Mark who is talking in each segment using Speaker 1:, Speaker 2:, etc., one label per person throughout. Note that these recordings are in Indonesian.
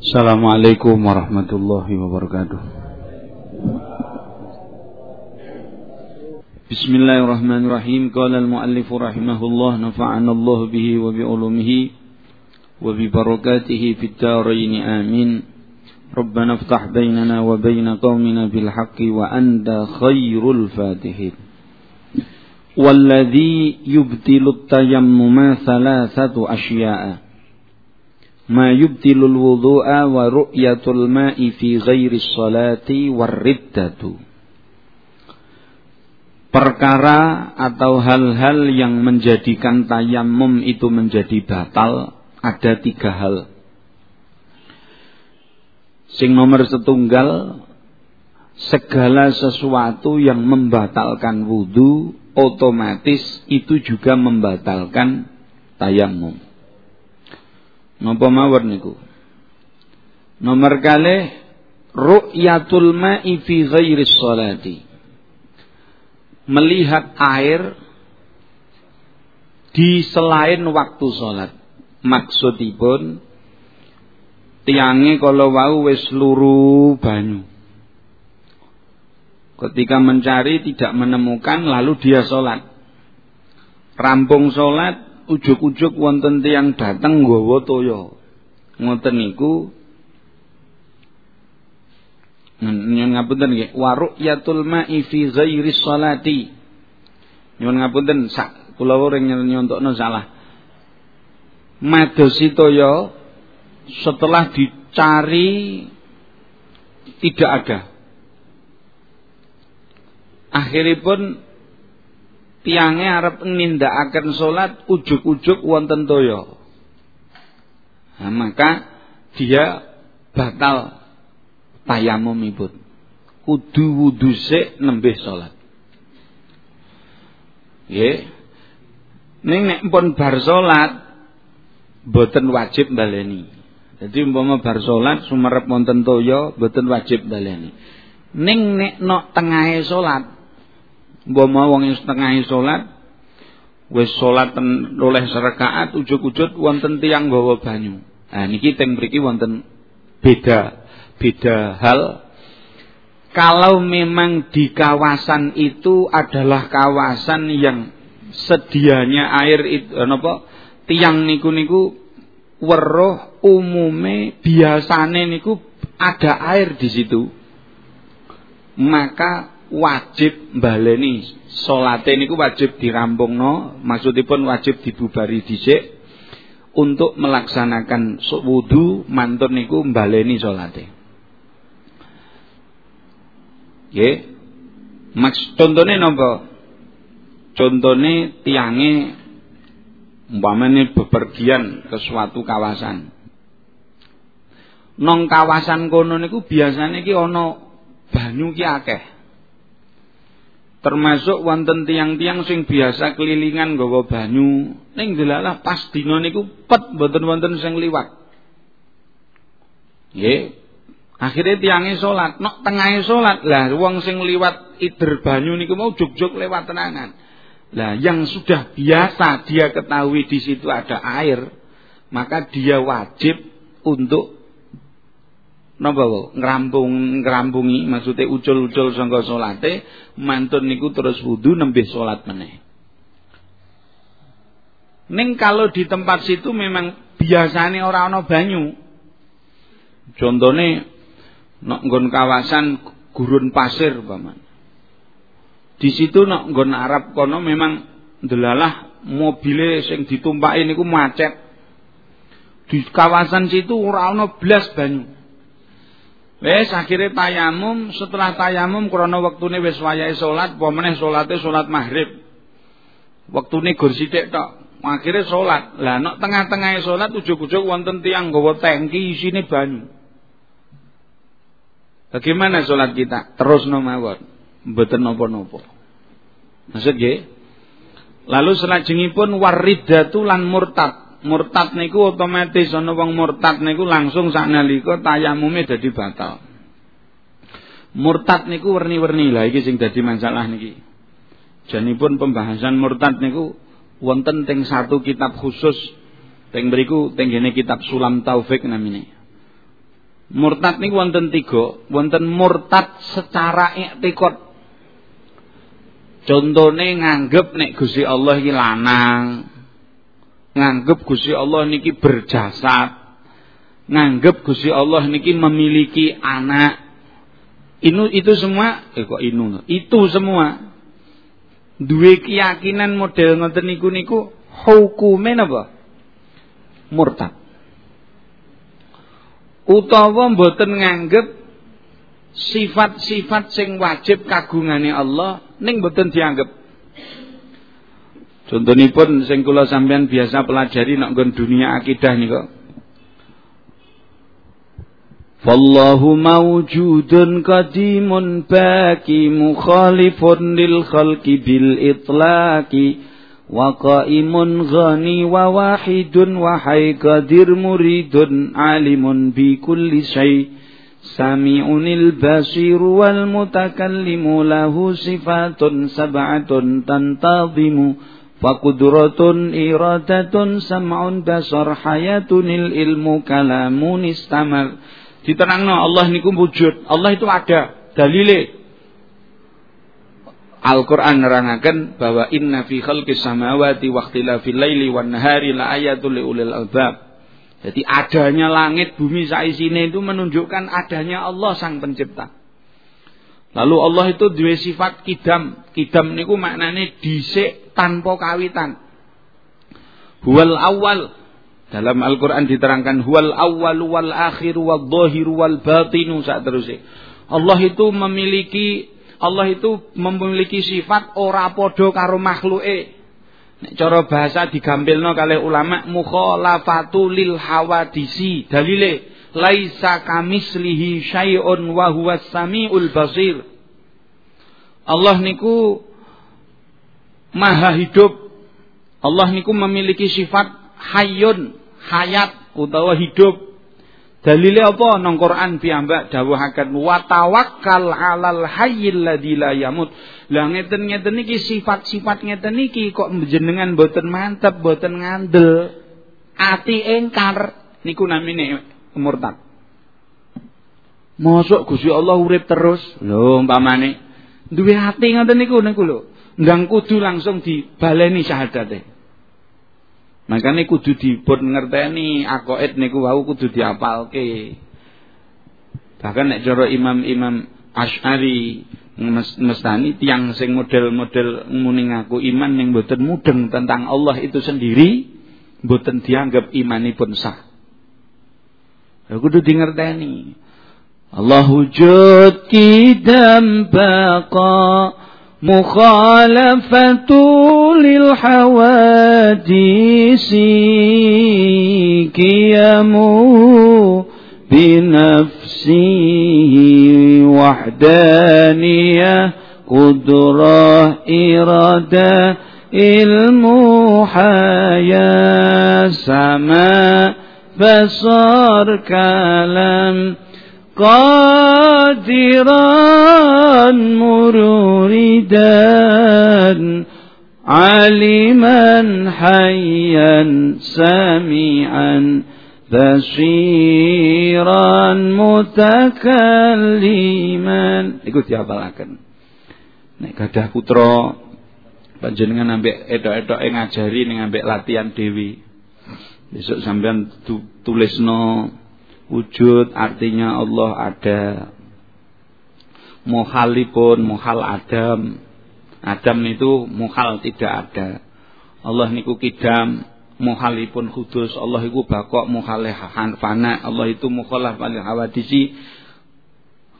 Speaker 1: Assalamualaikum warahmatullahi wabarakatuh. Bismillahirrahmanirrahim. Qala al-muallif rahimahullah nafa'ana Allah bihi wa bi ulumihi wa bi barakatihi fid dharain amin. Rabbana iftah bainana wa bain qaumina bil haqqi wa anta khairul fatihin. Walladhi yubtilu at-tayammuma thalathatu asya'a. Ma wudhu'a wa ru'yatul ma'i fi ghairi sholati warriddatu. Perkara atau hal-hal yang menjadikan tayamum itu menjadi batal ada tiga hal. Sing nomor setunggal segala sesuatu yang membatalkan wudhu otomatis itu juga membatalkan tayamum. Napa mawon niku? Nomor kali ru'yatul ma'i fi ghairi sholati. Melihat air di selain waktu sholat. Maksudipun tiange kalau wau wis luru banyu. Ketika mencari tidak menemukan lalu dia sholat. Rampung sholat ujuk-ujuk wonten tiyang dateng nggawa toya. Ngoten niku Nyun ngapunten nggih, wa ru'yatul ma'i fi ghairi sholati. Nyun ngapunten sak kula ring nyontokno salah. Madosi toya setelah dicari tidak ada. Akhiripun tiange arep nindakaken salat ujuk-ujuk wonten toya. Nah, maka dia batal tayamumipun. Kudu wudu sik nembe salat. Nggih. Ning nek pun bar salat boten wajib baleni. Jadi umpama bar salat sumerep wonten toya boten wajib baleni. Ning nek nok tengahe salat Umpama wong yang setengah salat wis salat oleh serakaat ujug-ujug wonten tiyang gawa banyu. Nah niki teng mriki wonten beda beda hal kalau memang di kawasan itu adalah kawasan yang sedianya air itu napa tiang niku niku weruh umume biasane niku ada air di situ maka wajib baleni salate niku wajib dirampungno maksudipun wajib dibubari dhisik untuk melaksanakan wudu mantun niku baleni salate. Nggih. Maks contone napa? Contone tiange umpamane bepergian ke suatu kawasan. Nong kawasan kono niku biasane iki ana banyu ki akeh termasuk wonten tiang-tiang sing biasa kelilingan nggawa banyu. Ning delalah pas dina niku pet mboten wonten sing liwat. Nggih. Akhirnya tiange salat. Nok tengahe salat. Lah wong sing liwat ider banyu niku mau juk-juk lewat tenangan. Lah yang sudah biasa dia ketahui di situ ada air maka dia wajib untuk napa ngrampung ngrampungi maksude ucul-ucul sangka salate mantun niku terus wudu nembe salat meneh Ning kalau di tempat situ memang biasanya orang ana banyu. Contone nek nggon kawasan gurun pasir paman. Di situ nek nggon Arab kono memang delalah mobile sing ditumpaki niku macet. Di kawasan situ ora ana blas banyu. Wes akhirnya tayamum, setelah tayamum krana wektune wis wayahe salat, apa meneh salate salat maghrib. Wektune gur sithik tok. Akhire salat. Lah nek tengah-tengahe salat ujug-ujug wonten tiyang nggawa tangki isine banyu. Bagaimana salat kita? Terus no mawon. Mboten napa-napa. Maksud nggih? Lalu selajengipun waridatu lan murtad murtad niku otomatis ana wong murtad niku langsung saknalika tayamume dadi batal. Murtad niku werni-werni lah iki sing dadi masalah niki. Janipun pembahasan murtad niku wonten teng satu kitab khusus teng mriku teng kitab Sulam Taufik namine. Murtad niku wonten tiga, wonten murtad secara i'tiqad. Contone nganggep nek Gusti Allah iki lanang. Nganggep Gusti Allah niki berjasad. Nganggep Gusti Allah niki memiliki anak. Inu itu semua eh kok inu. Itu semua duwe keyakinan model ngoten niku niku hukume napa? Murtad utawa mboten nganggep sifat-sifat sing wajib kagungane Allah ning mboten dianggep Contohipun sing kula sampean biasa pelajari nek nggon dunia akidah nika. Fallahu mawjudun qadimun baki mukhalifun lil khalqi bil itlaqi وقائم غني وواحد وحي قدير مريد عالم بكل شيء سميع البصير والمتكلم له صفات سبعة تنتظم Fakudratun iradatun sam'un basar hayatunil ilmu kalamun istamal. Diterangno Allah niku wujud. Allah itu ada dalile. Al-Qur'an nerangaken bahwa inna fi khalqis samawati wa ikhtilafil laili wan nahari la ayatul liulil albab. Jadi adanya langit bumi saisine itu menunjukkan adanya Allah sang pencipta. Lalu Allah itu dua sifat kidam. Kidam niku maknane dhisik tanpa kawitan. Huwal awal dalam Al-Qur'an diterangkan huwal awal wal akhir wal dhahir wal batinu saat terusé. Allah itu memiliki Allah itu memiliki sifat ora podo karo makhluke. Nek cara bahasa digampilno kalih ulama mukhalafatu lil hawadisi. Dalile laisa kamislihi syai'un wa huwas samiul basir. Allah niku maha hidup. Allah niku memiliki sifat hayyun, hayat utawa hidup. Dalile apa nang Quran piyambak dawuhaken wa tawakkal 'alal hayyil ladzi la yamut. Lah ngeten-ngeten iki sifat-sifat ngeten iki kok jenengan boten mantep, boten ngandel. Ati engkar niku namine murtad. Mosok Gusti Allah urip terus. Lho umpamane duwe ati ngoten niku niku lho. Ndang kudu langsung dibaleni syahadate. Makanya kudu dipun ngerteni akoid niku wau kudu diapalke. Bahkan nek cara imam-imam Asy'ari mestani tiang sing model-model muni ngaku iman yang boten mudeng tentang Allah itu sendiri boten dianggap imanipun sah. Ya kudu di ngerteni. Allah wujud kidam baqa مخالفة للحوادث قيمه بنفسه وحدانية قدرة إرادة المحيا سماء بصر كلام قادرا مريدا علما حيا سميعا بصيرا متكلما iku diapalaken nek gadah putra panjenengan ambek edok-edoke ngajari ning ambek latihan dewi besok sampean tulisno Wujud artinya Allah ada. Muhalipun, muhal Adam. Adam itu muhal tidak ada. Allah niku kidam, muhalipun kudus. Allah itu bakok muhalih fana. Allah itu mukhalaf alil hawadisi.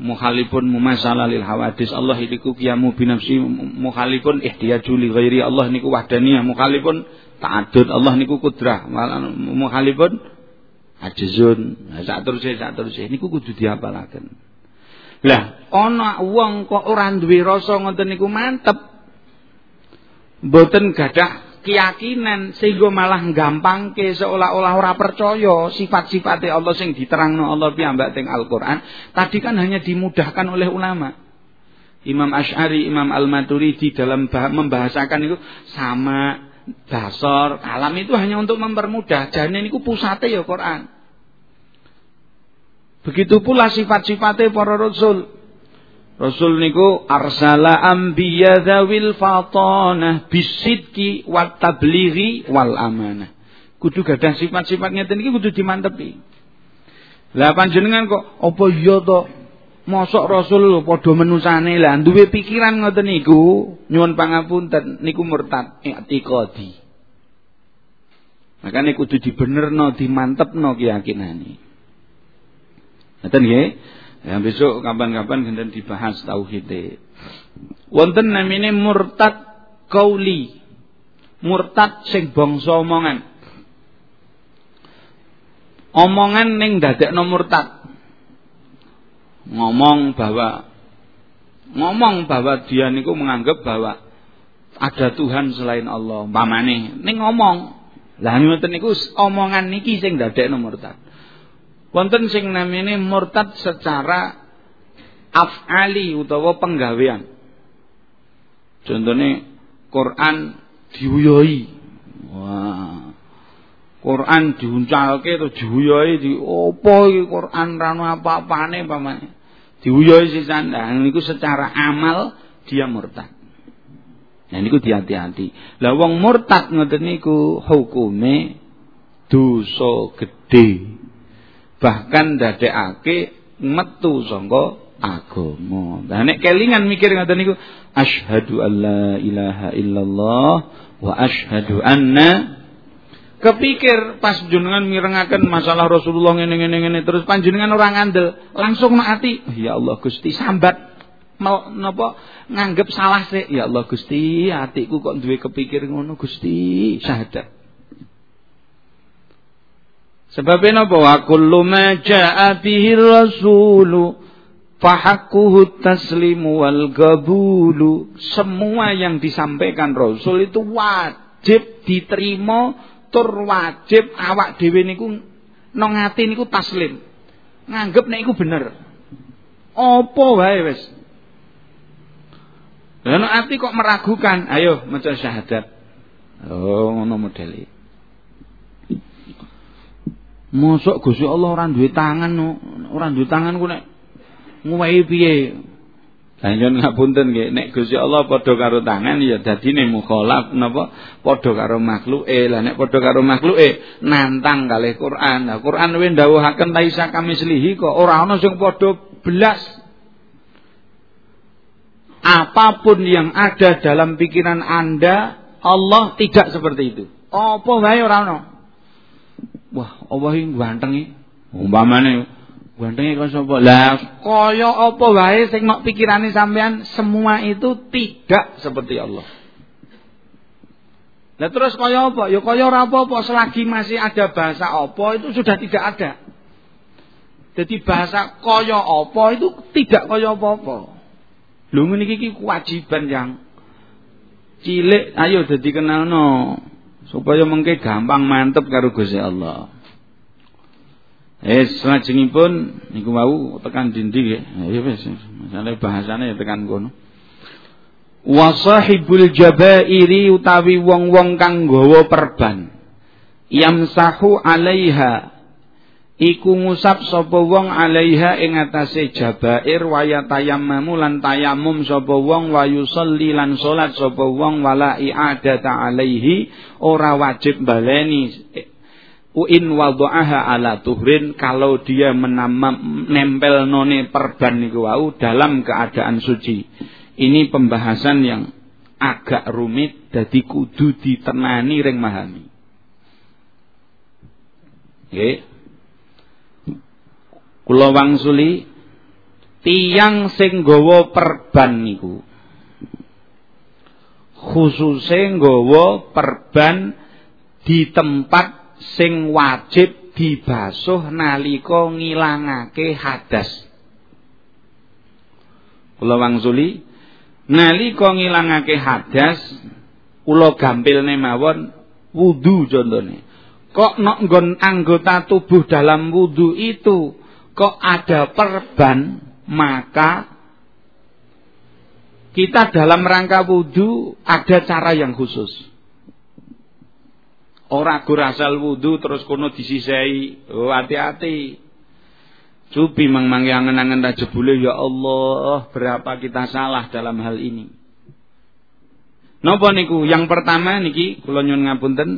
Speaker 1: Muhalipun mumasalah lil hawadis. Allah itu kiamu binafsi. Muhalipun ihtiyaju li ghairi. Allah niku wahdaniyah. Muhalipun ta'adud. Allah niku kudrah. Muhalipun ajizun nah, sak terusé sak terusé niku kudu diapalaken lah ana wong kok ora duwe rasa ngoten niku mantep. Mboten gadah keyakinan sehingga malah gampangke seolah-olah ora percaya sifat-sifate Allah sing diterangno Allah piyambak teng Al-Qur'an. Tadi kan hanya dimudahkan oleh ulama. Imam Ash'ari, Imam Al-Maturidi dalam membahasakan itu sama dasar, kalam itu hanya untuk mempermudah. Jane niku pusate ya Quran. Begitu pula sifat-sifatnya para rasul. Rasul niku arsala anbiya dzawil fatanah bisidqi wat tablighi wal amanah. Kudu gadah sifat-sifat ngeten iki kudu dimantepi. Lah panjenengan kok apa iya to mosok Rasul padha menusane lah duwe pikiran ngoten niku nyuwun pangapunten niku murtad i'tiqadi. Makane kudu dibenerno, dimantepno keyakinane. Ngoten nggih? Ya besok kapan-kapan genten dibahas tauhid. Wonten namine murtad kauli. Murtad sing bangsa omongan. Omongan ning dadekno murtad. Ngomong bahwa ngomong bahwa dia niku menganggap bahwa ada Tuhan selain Allah. Pamane ning ngomong. Lah ngoten niku omongan niki sing dadekno murtad. Wonten sing namine murtad secara af'ali utawa penggawean. Contohnya Quran diuyoi. Wah. Quran diuncalke to diuyoi di opo iki Quran ra ono apa-apane pamane. Diuyoi sisan. Nah niku secara amal dia murtad. Nah niku hati-hati. Lah wong murtad ngoten niku hukume dosa gedhe bahkan dadekake metu sangka agama. Lah nek kelingan mikir ngoten niku asyhadu alla ilaha illallah wa asyhadu anna kepikir pas jenengan mirengaken masalah Rasulullah ngene ngene ngene terus panjenengan orang ngandel langsung nak ati ya Allah Gusti sambat mau napa nganggep salah sih ya Allah Gusti atiku kok duwe kepikir ngono Gusti syahadat Sebabnya apa? Wa kullu ma ja'a bihi rasulu fahaqquhu taslimu wal gabulu. Semua yang disampaikan Rasul itu wajib diterima tur wajib awak dhewe niku nang ati niku taslim. Nganggep nek iku bener. Apa wae wis. Lah ati kok meragukan, ayo maca syahadat. Oh, ngono modele. Mosok Gusti Allah ora duwe tangan, ora duwe tangan ku nek nguwehi piye? Lah nyon ngapunten nggih, nek Gusti Allah padha karo tangan ya dadine mukhalaf napa padha karo makhluke. Lah nek padha karo makhluke nantang kalih Quran. Lah Quran wis ndawuhaken taisa kamislihi kok ora ana sing padha belas. Apa pun yang ada dalam pikiran Anda, Allah tidak seperti itu. Apa wae ora ana. Wah, Allah iki ganteng iki. Umpamane gantenge kok sapa? Lah, kaya apa wae sing mok pikirane sampean semua itu tidak seperti Allah. Lah terus kaya apa? Ya kaya ora apa-apa selagi masih ada bahasa apa itu sudah tidak ada. Jadi bahasa kaya apa itu tidak kaya apa-apa. Lho ngene kewajiban yang cilik ayo dadi kenalno supaya mengke gampang mantep karo Gusti Allah. Eh salajengipun niku mau tekan dindi nggih. Ya wis masale bahasane ya tekan kono. Wa sahibul jabairi utawi wong-wong kang nggawa perban. Yamsahu alaiha iku ngusap sapa wong alaiha ing atase jabair wa yatayammamu lan tayamum sapa wong wa yusolli lan salat sapa wong wala i'adata alaihi ora wajib baleni uin wadha'aha ala tuhrin kalau dia menamam nempel none perban niku dalam keadaan suci. Ini pembahasan yang agak rumit dadi kudu ditenani ring mahami. Nggih. Kula wangsuli tiyang sing nggawa perban niku khususe nggawa perban di tempat sing wajib dibasuh nalika ngilangake hadas. Kula wangsuli nalika ngilangake hadas kula gampilne mawon wudu contone. Kok nok nggon anggota tubuh dalam wudu itu kok ada perban, maka kita dalam rangka wudhu ada cara yang khusus. Orang gur asal wudhu terus kono disisai. Oh hati-hati. Cupi mang mangke angen-angen ra jebule ya Allah, berapa kita salah dalam hal ini. Napa niku? Yang pertama niki kula nyuwun ngapunten.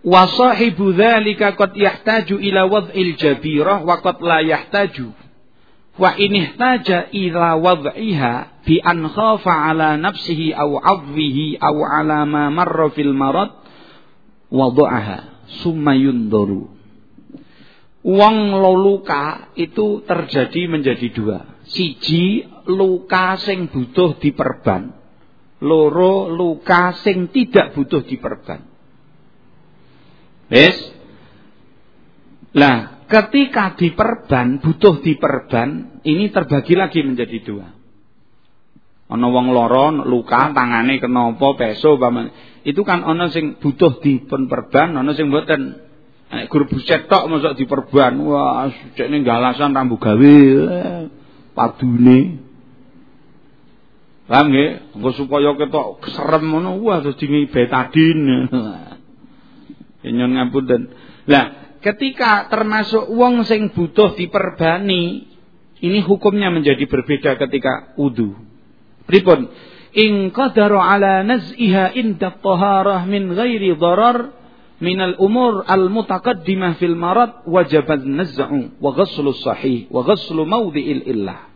Speaker 1: Wa sahibu dzalika qad yahtaju ila wad'il jabirah wa qad la yahtaju. Wa in ihtaja ila wad'iha bi an khafa ala nafsihi aw 'adwihi aw ala ma marra fil marad wada'aha summa yundaru. Wong luka itu terjadi menjadi dua. Siji luka sing butuh diperban. Loro luka sing tidak butuh diperban. Wes? Lah, ketika diperban, butuh diperban, ini terbagi lagi menjadi dua. Ana wong loro luka tangane kena apa peso Itu kan ana sing butuh dipun perban, ana sing mboten. Nek guru buset tok mosok diperban, wah cekne galasan rambu gawe padune. Paham nggih? Supaya ketok keserem ngono, wah terus dingi betadin. Nyon ngapunten. Lah, ketika termasuk wong sing butuh diperbani, ini hukumnya menjadi berbeda ketika wudu. Pripun? In qadara ala naz'iha inda taharah min ghairi darar minal umur al mutaqaddimah fil marad wajabat naz'u wa ghuslu sahih wa ghuslu mawdi'il illah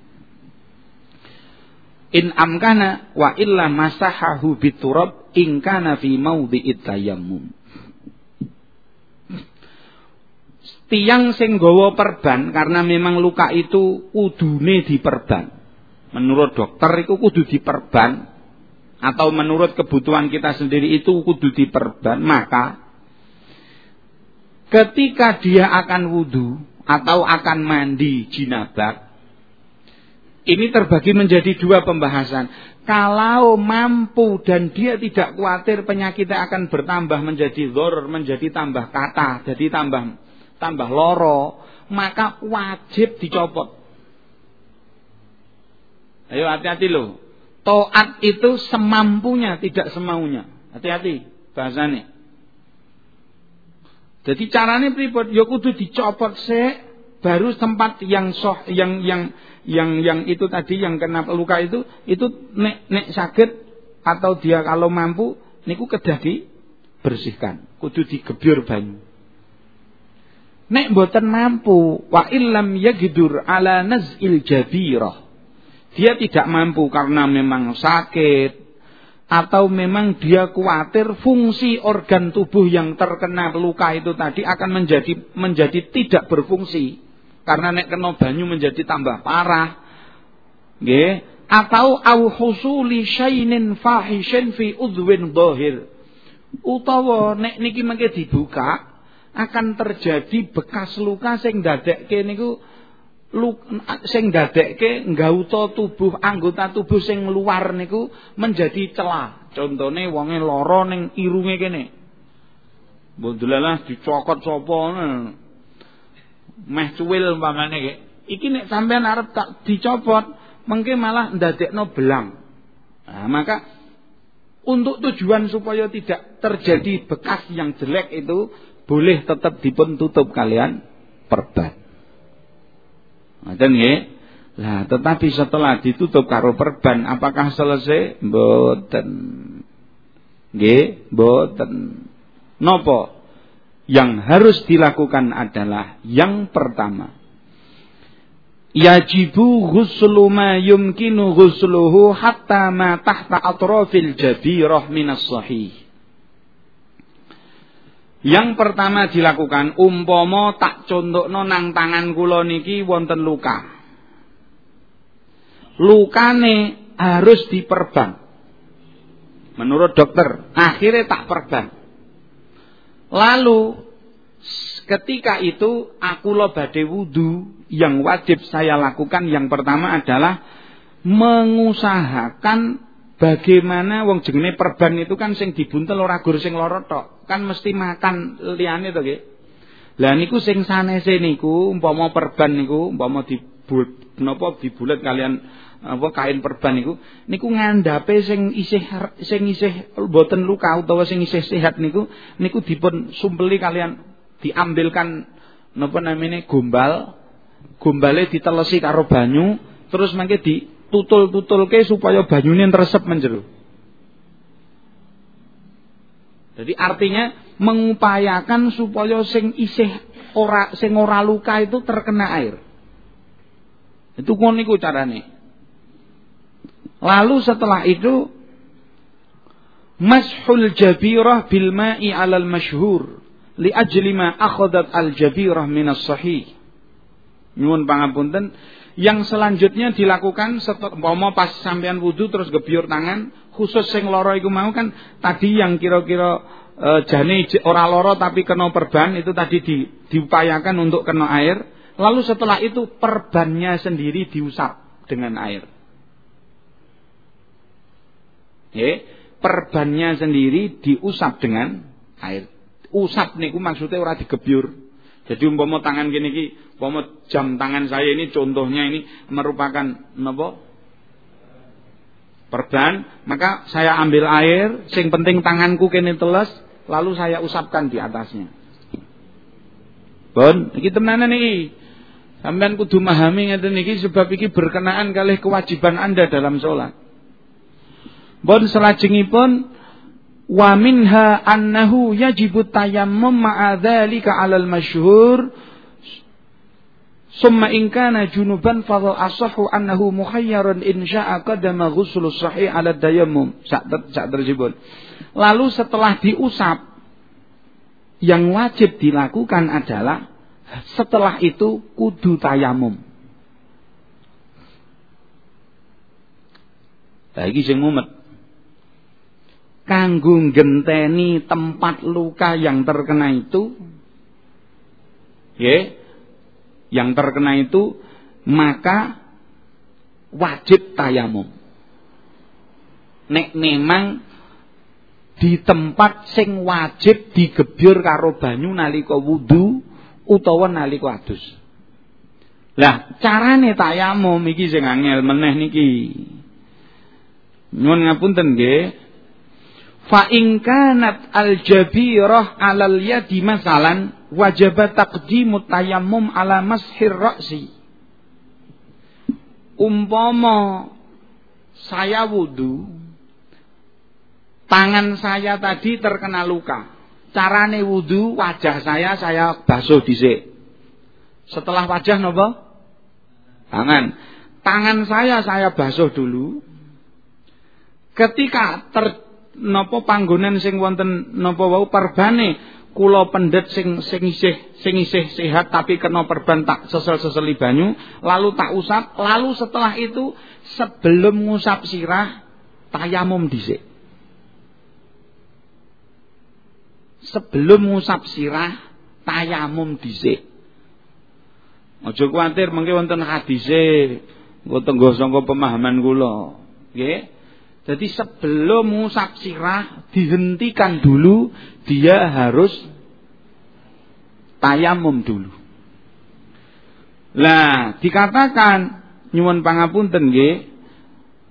Speaker 1: in amkana wa illa masahahu biturab in kana fi mawdi'it tayammum tiang sing perban karena memang luka itu udune diperban menurut dokter itu kudu diperban atau menurut kebutuhan kita sendiri itu kudu diperban maka ketika dia akan wudhu atau akan mandi jinabat, ini terbagi menjadi dua pembahasan. Kalau mampu dan dia tidak khawatir penyakitnya akan bertambah menjadi lor, menjadi tambah kata, jadi tambah tambah loro, maka wajib dicopot. Ayo hati-hati loh. Toat itu semampunya, tidak semaunya. Hati-hati bahasanya. Jadi caranya pripun? Ya kudu dicopot se baru tempat yang soh yang yang yang yang itu tadi yang kena luka itu itu nek nek sakit atau dia kalau mampu niku kedah bersihkan kudu digebyur banyu nek mboten mampu wa illam yagidur ala nazil jabirah. Dia tidak mampu karena memang sakit atau memang dia khawatir fungsi organ tubuh yang terkena luka itu tadi akan menjadi menjadi tidak berfungsi. Karena nek kena banyu menjadi tambah parah. Nggih. Atau au husuli syainin fahishin fi udwin dhahir utawa nek niki mengke dibuka akan terjadi bekas luka sing dadekke niku sing dadekke nggauta tubuh anggota tubuh sing luar niku menjadi celah. Contone wonge lara ning irunge kene. Mbondelalah dicokot sapa meh cuwil umpamane iki. Iki nek sampean arep tak dicopot, mengke malah ndadekno belang. Nah, maka untuk tujuan supaya tidak terjadi bekas yang jelek itu boleh tetap dipun tutup kalian perban. Ngoten nggih. Lah, tetapi setelah ditutup karo perban, apakah selesai? Mboten. Nggih, mboten. Nopo? Yang harus dilakukan adalah yang pertama. Yajibu ghuslu ma yumkinu ghusluhu hatta ma tahta atrafil jabirah minas sahih. Yang pertama dilakukan umpomo tak contohno nang tangan kula niki wonten luka. Lukane harus diperban. Menurut dokter, akhirnya tak perban. Lalu ketika itu aku lo badhe wudu yang wajib saya lakukan yang pertama adalah mengusahakan bagaimana wong jenenge perban itu kan sing dibuntel ora gur sing lara tok, kan mesti makan liyane to nggih. Lah niku sing sanese niku umpama perban niku umpama di napa dibulet kalian apa kain perban niku niku ngandhape sing isih sing isih boten luka utawa sing isih sehat niku niku dipun sumpeli kalian diambilkan napa namine gombal, gombale ditelesi karo banyu, terus mangke ditutul-tutulke supaya banyune resep menjero. Jadi artinya mengupayakan supaya sing isih ora sing ora luka itu terkena air. Itu kon niku carane. Lalu setelah itu mashul jabirah bil ma'i 'alal masyhur li ajli ma akhadat al jabirah minas sahih. Nyuwun pangapunten, yang selanjutnya dilakukan setelah pas sampean wudu terus gebyur tangan, khusus sing loro iku mau kan tadi yang kira-kira e, jane ora loro tapi kena perban itu tadi di, diupayakan untuk kena air. Lalu setelah itu perbannya sendiri diusap dengan air. Ya, perbannya sendiri diusap dengan air usap niku maksudnya ora digebyur. Jadi umpama tangan gini ki, umpama jam tangan saya ini contohnya ini merupakan napa? Perban, maka saya ambil air, sing penting tanganku kene teles, lalu saya usapkan di atasnya. Bon, iki temenanan iki. Sampeyan kudu memahami ngeten niki sebab iki berkenaan kalih kewajiban Anda dalam sholat. Bon selajengipun Wa minha annahu yajibu tayammum ma'a dzalika 'alal masyhur Summa in kana junuban fadha asahu annahu mukhayyarun in sya'a qadama ghuslu sahih 'ala tayammum. Sak tersebut. Lalu setelah diusap yang wajib dilakukan adalah setelah itu kudu tayamum. Lagi sing mumet kanggo genteni tempat luka yang terkena itu ya yang terkena itu maka wajib tayamum. Nek memang di tempat sing wajib digebyur karo banyu nalika wudu utawa nalika adus. Lah carane tayamum iki sing angel meneh niki. Nyuwun ngapunten nggih Fa in al jabirah alal yadi masalan wajib taqdimu tayammum ala mashir ra'si. Umpama saya wudu tangan saya tadi terkena luka. Carane wudu wajah saya saya basuh dhisik. Setelah wajah napa? Tangan. Tangan saya saya basuh dulu. Ketika ter napa panggonan sing wonten napa wau perbane kula pendet sing sing isih sing isih sehat tapi kena perban tak sesel-seseli banyu. Lalu tak usap lalu setelah itu sebelum ngusap sirah tayamum dhisik. Sebelum ngusap sirah tayamum dhisik. Aja kuwatir mengke wonten hadise engko tenggo sangka pemahaman kula. Nggih jadi sebelum mengusap sirah dihentikan dulu dia harus tayamum dulu. Lah dikatakan nyuwun pangapunten nggih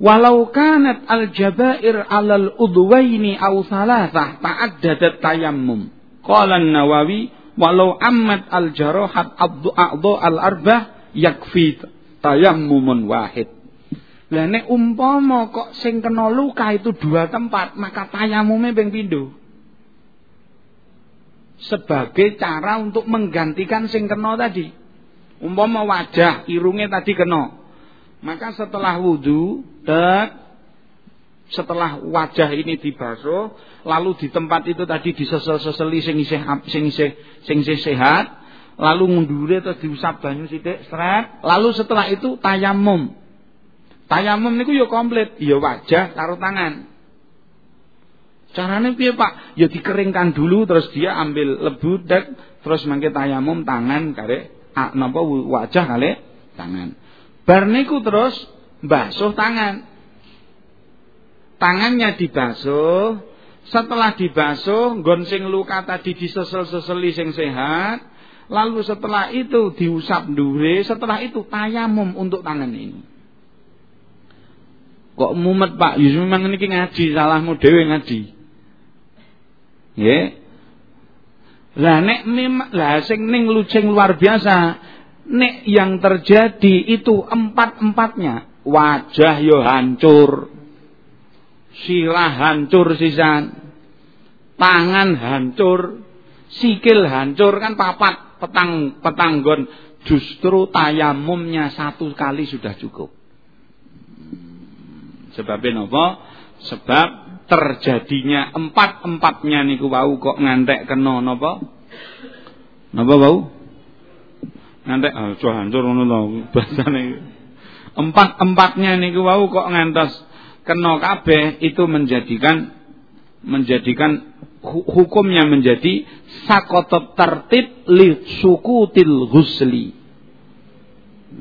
Speaker 1: walau kanat al jabair alal udwaini aw thalathah ta'addadat tayammum. Qala nawawi walau ammat al jarahat abdu al arbah yakfi tayammumun wahid. Lah nek umpama kok sing kena luka itu dua tempat, maka tayamume ping pindho. Sebagai cara untuk menggantikan sing kena tadi. Umpama wajah, irungnya tadi kena. Maka setelah wudhu, dek, setelah wajah ini dibasuh, lalu di tempat itu tadi disesel-seseli sing isih sing sing sehat, lalu ngundure terus diusap banyu sithik, lalu setelah itu tayamum. Tayamum niku ya komplit, ya wajah karo tangan. Carane piye Pak? Ya dikeringkan dulu terus dia ambil lebu dek terus mangke tayamum tangan kare ah, napa wajah kali tangan. Bar niku terus basuh tangan. Tangannya dibasuh, setelah dibasuh nggon luka tadi disesel-seseli sing sehat, lalu setelah itu diusap dure, setelah itu tayamum untuk tangan ini. Kok mumet Pak? Ya memang niki ngaji, salahmu dhewe ngaji. Nggih. Lah nek lah sing ning lucing luar biasa, nek yang terjadi itu empat-empatnya, wajah yo hancur, sirah hancur sisan, tangan hancur, sikil hancur kan papat petang petanggon justru tayamumnya satu kali sudah cukup. Sebabnya apa? Sebab terjadinya empat-empatnya niku wau kok ngantek kena napa? Napa wau? Ngantek ah, hancur ngono to bahasane. Empat-empatnya niku wau kok ngantos kena kabeh itu menjadikan menjadikan hukumnya menjadi sakotot tertib li sukutil ghusli.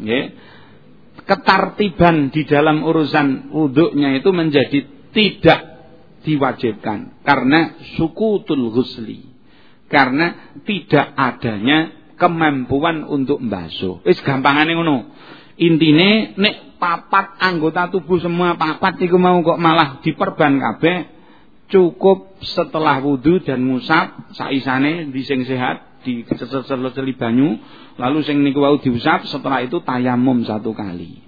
Speaker 1: Ya. Ketartiban di dalam urusan wuduknya itu menjadi tidak diwajibkan karena sukutul ghusli. Karena tidak adanya kemampuan untuk membasuh. Wis gampangane ngono. Intine nek papat anggota tubuh semua papat iku mau kok malah diperban kabeh cukup setelah wudhu dan musab saisane di sing sehat di celi banyu lalu sing niku wau diusap setelah itu tayamum satu kali.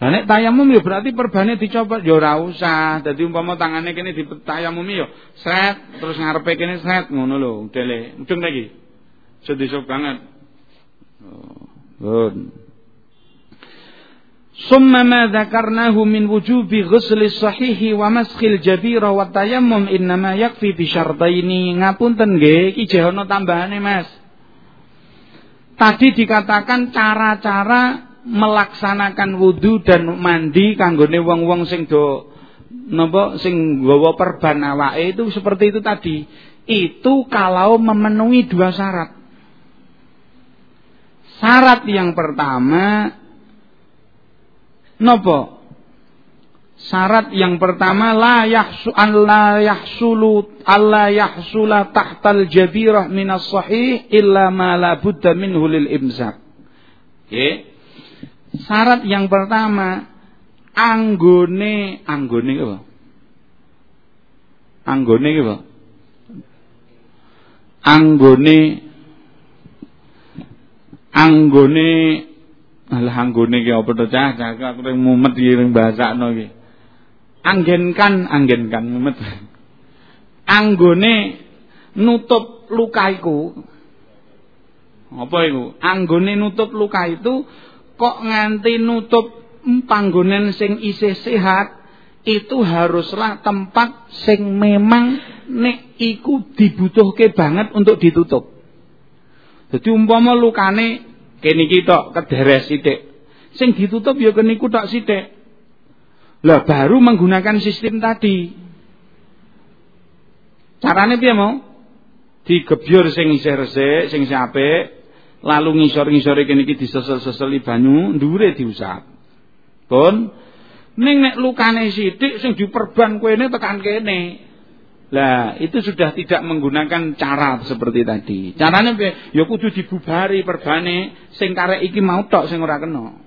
Speaker 1: Lah nek tayamum ya berarti perbane dicopot ya ora usah. Dadi umpama tangane kene di tayamum ya sret terus ngarepe kene sret ngono lho, dele. Mudeng lagi. Sedih banget. Oh, Summa ma dzakarnahu min wujubi ghusli sahihi wa maskhil jabira wa tayammum innama yakfi bi syartaini. Ngapunten nggih, iki jehono tambahane Mas. Tadi dikatakan cara-cara melaksanakan wudhu dan mandi kanggone wong-wong sing do napa sing nggawa perban awake itu seperti itu tadi. Itu kalau memenuhi dua syarat. Syarat yang pertama Nopo? Syarat yang pertama la yahsu an la yahsulu yahsula tahtal jabirah minas sahih illa ma la budda minhu lil imsak. Okay. Syarat yang pertama anggone anggone apa? Anggone apa? Anggone anggone Alah anggone ki apa to cah cah aku ring mumet iki ring basakno iki. Anggenkan anggenkan mumet. Anggone nutup luka iku. Apa iku? Anggone nutup luka itu kok nganti nutup panggonan sing isih sehat itu haruslah tempat sing memang nek iku dibutuhke banget untuk ditutup. Jadi umpama lukane kene iki tok kederes sithik. Sing ditutup ya keniku tok sithik. Lah baru menggunakan sistem tadi. Carane piye mau? Digebyur sing isih resik, sing isih apik, lalu ngisor-ngisore kene iki disesel-seseli banyu, ndure diusap. Pun ning nek lukane sithik sing diperban kene tekan kene. Lah, itu sudah tidak menggunakan cara seperti tadi. Caranya ya kudu dibubari perbane sing karek iki mau tok sing ora kena.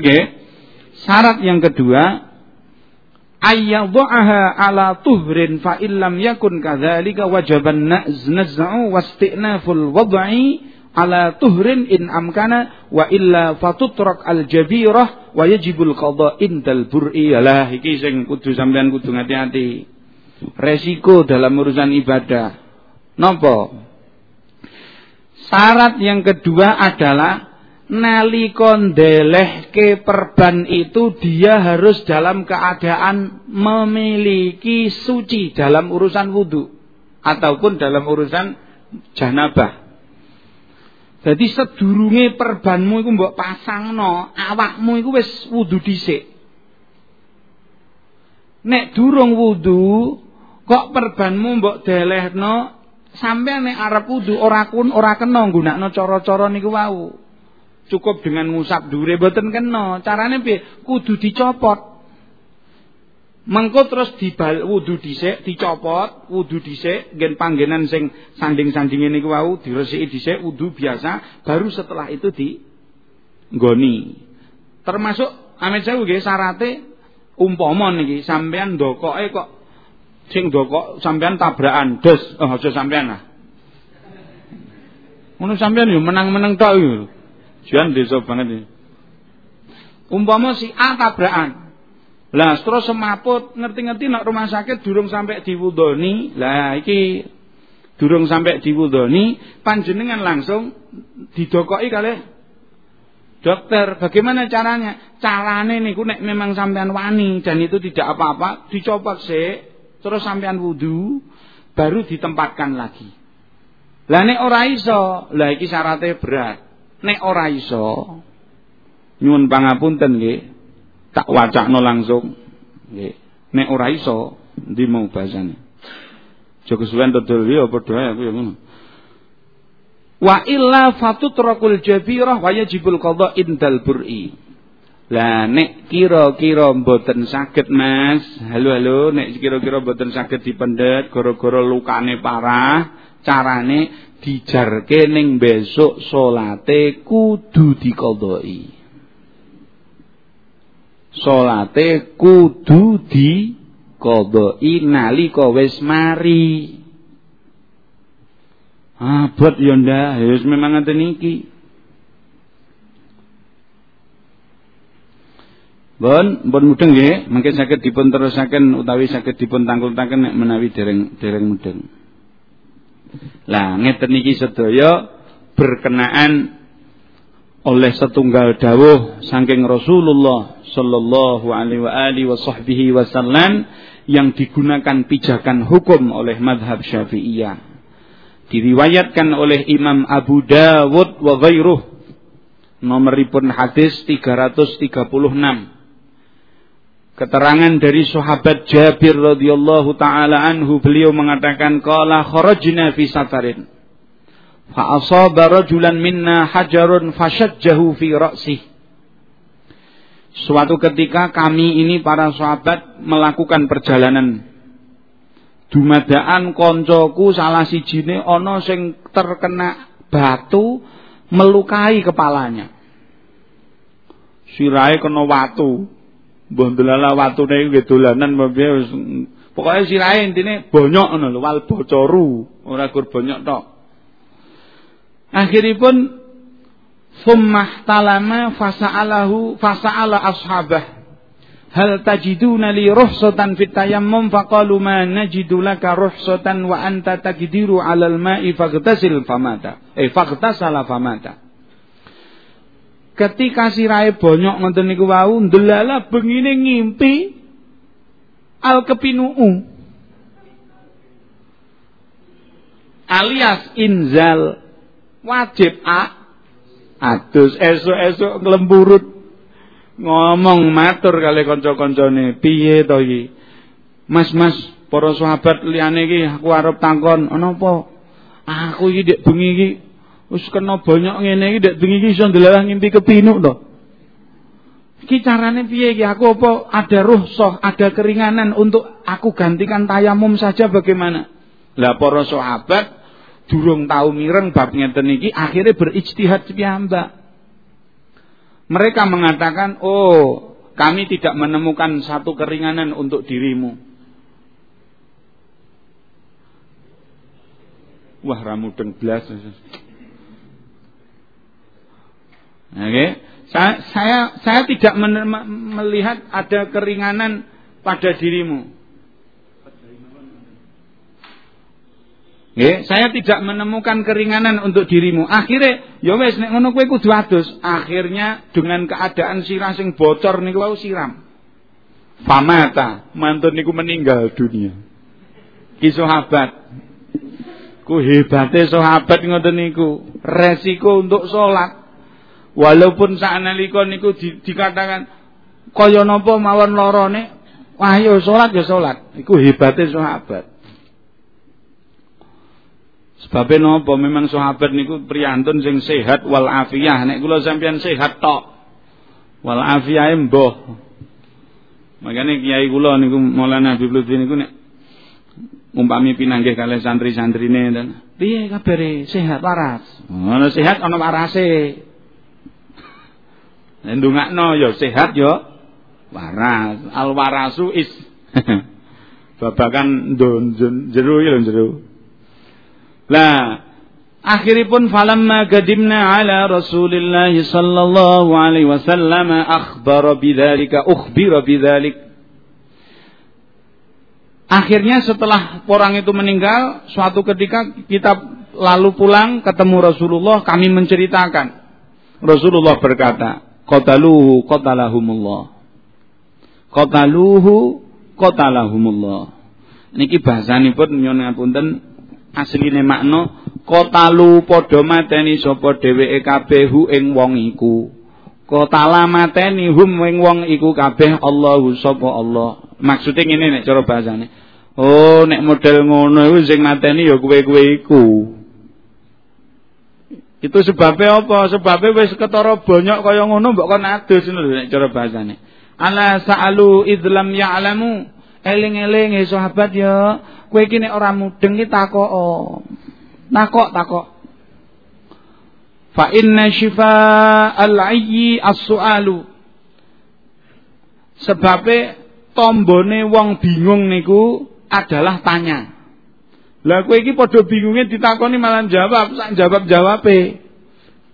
Speaker 1: Ya? Syarat yang kedua ayyadhaha ala tuhrin fa illam yakun kadzalika wajaban naz'u wastinaful wad'i ala tuhrin in amkana wa illa fatutrak al jabirah wa yajibul qada indal bur'i lah iki sing kudu sampean kudu hati-hati resiko dalam urusan ibadah. Nopo? Syarat yang kedua adalah nalikon ke perban itu dia harus dalam keadaan memiliki suci dalam urusan wudhu ataupun dalam urusan janabah. Jadi sedurunge perbanmu iku mbok pasangno, awakmu iku wis wudu dhisik. Nek durung wudu, Kok perbanmu mbok delehno sampean nek arep wudu ora kun ora kena nggunakno cara-cara niku wau. Cukup dengan ngusap dure mboten kena. Carane piye? Kudu dicopot. Mengko terus dibal wudu dhisik, dicopot, wudu dhisik, nggen panggenan sing sanding-sandinge niku wau diresiki dhisik wudu biasa, baru setelah itu di nggoni. Termasuk amit sewu nggih syarate umpama niki sampean ndokoke kok Sing kok sampean tabrakan, des, oh aja sampean lah. Ngono sampean yo menang-menang tok yo. Jan desa banget iki. Umpama si A tabrakan. Lah terus semaput ngerti-ngerti nak rumah sakit durung sampai diwudoni. Lah iki durung sampai diwudoni panjenengan langsung didokoki kali dokter. Bagaimana caranya? Carane niku nek memang sampean wani dan itu tidak apa-apa, dicopot sih terus sampean wudhu baru ditempatkan lagi. Lah nek ora iso, lah iki syaratnya berat. Nek ora iso, nyuwun pangapunten nggih, tak wacakno langsung. Nggih. Nek ora iso, ndi mau bahasane. Joko suwen dodol ya padha aku ya ngono. Wa illa fatutrakul jabirah wa yajibul qadha indal bur'i. Lah nek kira-kira mboten saged Mas, halo halo nek kira-kira mboten saged dipendet gara-gara lukane parah, carane dijarke ning besok salate kudu. Salate kudu diqadhoi nalika wis mari. Abot ya ndak, ya wis memang ngoten iki. Bon, bon mudeng nggih, mungkin saged dipun terusaken utawi saged dipun tangkul-tangken nek menawi dereng dereng mudeng. Lah ngeten iki sedaya berkenaan oleh setunggal dawuh saking Rasulullah sallallahu alaihi wa alihi wasallam yang digunakan pijakan hukum oleh madhab Syafi'iyah. Diriwayatkan oleh Imam Abu Dawud wa ghairuh. Nomoripun hadis 336 Keterangan dari sahabat Jabir radhiyallahu taala anhu beliau mengatakan qala kharajna fi safarin fa asaba rajulan minna hajarun fashajjahu fi ra'si Suatu ketika kami ini para sahabat melakukan perjalanan dumadaan koncoku salah sijine ana sing terkena batu melukai kepalanya. Sirahe kena watu, Mbah delala watune piye wis pokoke sirahe bonyok lho wal bocoru ora gur bonyok tok. Akhiripun Thumma talama fasa'alahu fasa'ala ashabah. Hal tajiduna li ruhsatan fit tayammum faqalu ma najidu laka ruhsatan wa anta taqdiru 'alal ma'i faghtasil famata. Eh faghtasala famata. Ketika sirahe bonyok ngoten niku wau ndelala bengine ngimpi al kepinuu. Alias inzal wajib a adus esuk-esuk nglemburut ngomong matur kali kanca-kancane piye to Mas-mas para sahabat liyane iki aku arep takon apa aku iki dek bengi iki Wis kena banyak ngene iki nek bengi iki iso ndelalah ngimpi kepinuk to. Iki carane piye iki? Aku apa ada ruhsah, ada keringanan untuk aku gantikan tayamum saja bagaimana? Lah para sahabat durung tahu mireng bab ngeten iki akhirnya berijtihad piyambak. Mereka mengatakan, "Oh, kami tidak menemukan satu keringanan untuk dirimu." Wah, ramudeng blas. Oke, saya, saya saya tidak melihat ada keringanan pada dirimu. Saya tidak menemukan keringanan untuk dirimu. Akhirnya, ya wes nek ngono kowe kudu adus. Akhirnya dengan keadaan sirah sing bocor niku wau siram. Famata, mantun niku meninggal dunia. Ki sahabat. Ku hebate sahabat ngoten niku. Resiko untuk sholat Walaupun saanalika niku di, dikatakan kaya napa mawon lorone, wah ya salat ya salat. Iku hebate sahabat. Sebabnya napa memang sahabat niku priyantun sing sehat wal afiyah. Nek kula sampeyan sehat tok. Wal afiyahe mboh. Makanya kiai kula niku Maulana Habib Lutfi niku nek umpami pinanggih kalih santri-santrine dan piye kabare sehat waras. Ana sehat ana warase. Ndongakno ya sehat ya waras. Al warasu is babakan ndon jero iki lho jero. Lah akhiripun falamma gadimna ala Rasulillah sallallahu alaihi wasallam akhbara bidzalika ukhbira bidzalik Akhirnya setelah orang itu meninggal, suatu ketika kita lalu pulang ketemu Rasulullah, kami menceritakan. Rasulullah berkata, "Qataluhu qatalahumullah." Qataluhu qatalahumullah. Niki bahasanipun nyuwun ngapunten asline makna qatalu padha mateni sapa dheweke kabeh hu ing wong iku. Qatala mateni hum ing wong iku kabeh Allahu sapa Allah. Maksudnya ngene nek cara bahasane. Oh, nek model ngono iku sing mateni ya kowe-kowe iku. Itu sebabnya apa? Sebabnya wis ketara banyak kaya ngono mbok kon adus ngono nek cara bahasane. Ala sa'alu idlam ya'lamu. Eling-eling ya sahabat ya, kowe iki nek ora mudeng iki takok. Takok takok. Fa inna shifa al-ayyi as-su'alu. Sebabe tombone wong bingung niku adalah tanya. Lah kowe iki padha bingunge ditakoni malah jawab, sak jawab-jawabe.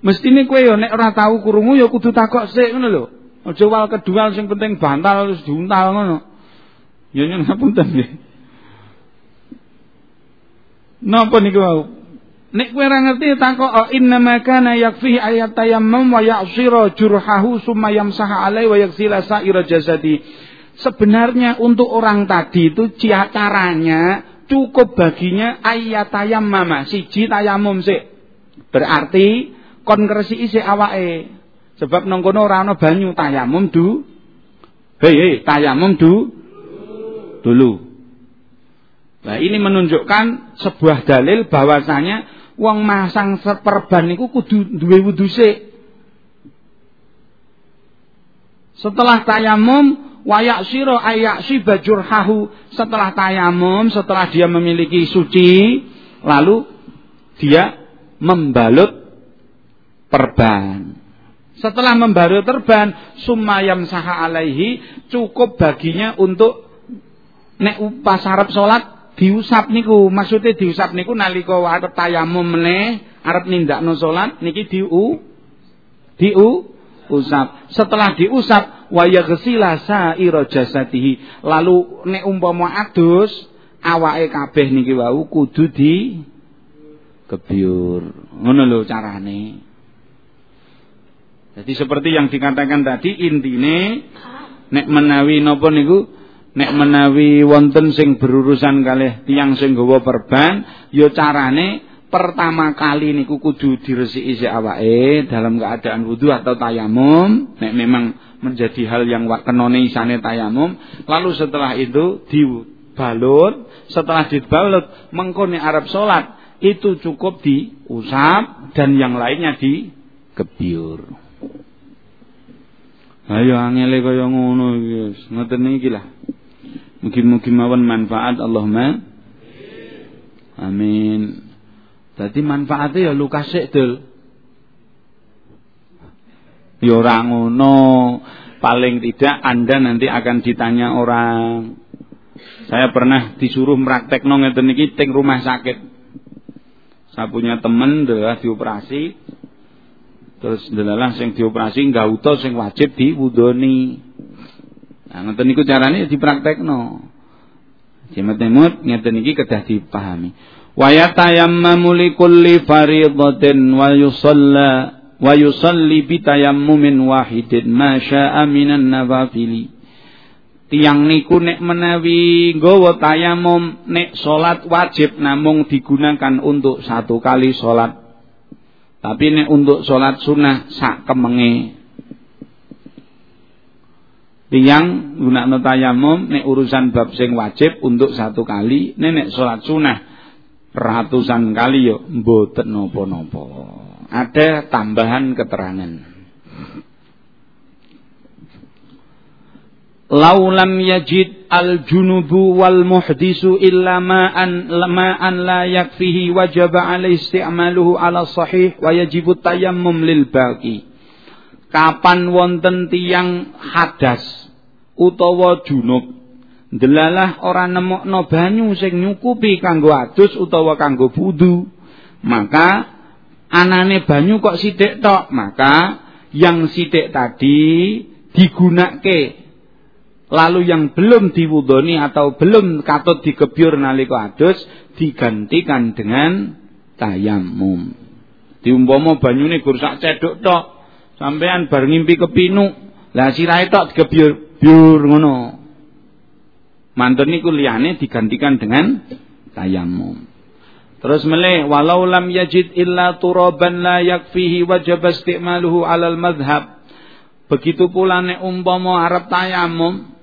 Speaker 1: Mestine kowe yo nek ora tahu krungu ya kudu takok sik ngono lho. Aja wal kedua sing penting bantal terus diuntal. Ya nyun ngapunten nggih. Napa niku wau? Nek kowe ora ngerti takok oh, inna ma kana yakfi ayat tayammum wa ya'sira jurhahu summa yamsaha alai wa yaghsila sa'ira jasadi. Sebenarnya untuk orang tadi itu caranya cukup baginya ayat tayammama siji tayamum sik. Berarti kon ngresiki sik awake. Sebab nang kono ora ana banyu tayamum du. Hei tayamum du dulu. Nah, ini menunjukkan sebuah dalil bahwasanya wong masang seperban niku kudu duwe wudu sik. Setelah tayamum wayak siro ayak si setelah tayamum setelah dia memiliki suci lalu dia membalut perban setelah membalut perban sumayam saha alaihi cukup baginya untuk nek pas arep salat diusap niku maksudnya diusap niku nalika arep tayamum meneh arep nindakno salat niki diu diu usap setelah diusap wa yaghsila sa'ira jasadihi. Lalu nek umpama adus awake kabeh niki wau kudu di kebyur. Ngono lho carane. Jadi seperti yang dikatakan tadi intine nek menawi napa niku nek menawi wonten sing berurusan kalih tiyang sing gawa perban ya carane pertama kali niku kudu diresiki sik awake dalam keadaan wudu atau tayamum. Nek memang menjadi hal yang kenone isane tayamum lalu setelah itu dibalut setelah dibalut mengkone Arab salat itu cukup diusap dan yang lainnya dikebyur ayo angele kaya ngono iki ngoten iki lah mugi-mugi mawon manfaat Allahumma amin Dadi manfaatnya ya luka sik, Dul. Ya ngono. Paling tidak Anda nanti akan ditanya orang. Saya pernah disuruh praktekno ngeten iki teng rumah sakit. Saya punya temen adalah dioperasi. Terus delalah sing dioperasi utuh sing wajib diwudoni. Nah ngeten niku carane dipraktekno. Jemut-jemut ngeten iki kedah dipahami. Wa yatayammamu likulli fariidatin wa yusalla wa yusalli bitayammumin wahidin ma syaa minan nawafili tiang niku nek menawi nggawa tayamum nek salat wajib namung digunakan untuk satu kali salat tapi nek untuk salat sunnah sak kemenge tiang gunakno tayamum nek urusan bab sing wajib untuk satu kali nek nek salat sunnah ratusan kali yo mboten napa-napa ada tambahan keterangan. Laulam yajid al-junubu wal muhdisu illa ma'an ma'an la yakfihi wajaba alaihi isti'maluhu ala sahih wa yajibu tayammum lil baqi. Kapan wonten tiang hadas utawa junub Delalah ora nemokno banyu sing nyukupi kanggo adus utawa kanggo wudu. Maka anane banyu kok sithik tok, maka yang sithik tadi digunake lalu yang belum diwudoni atau belum katut dikebyur nalika adus digantikan dengan tayamum. Diumpama banyune gur sak cedhuk tok, sampean bar ngimpi kepinu, lah sirahe tok digebyur byur ngono. Mantun niku liyane digantikan dengan tayamum. Terus meleh walau lam yajid illa turaban la yakfihi wajib istimaluhu alal madhab. Begitu pula nek umpama arep tayamum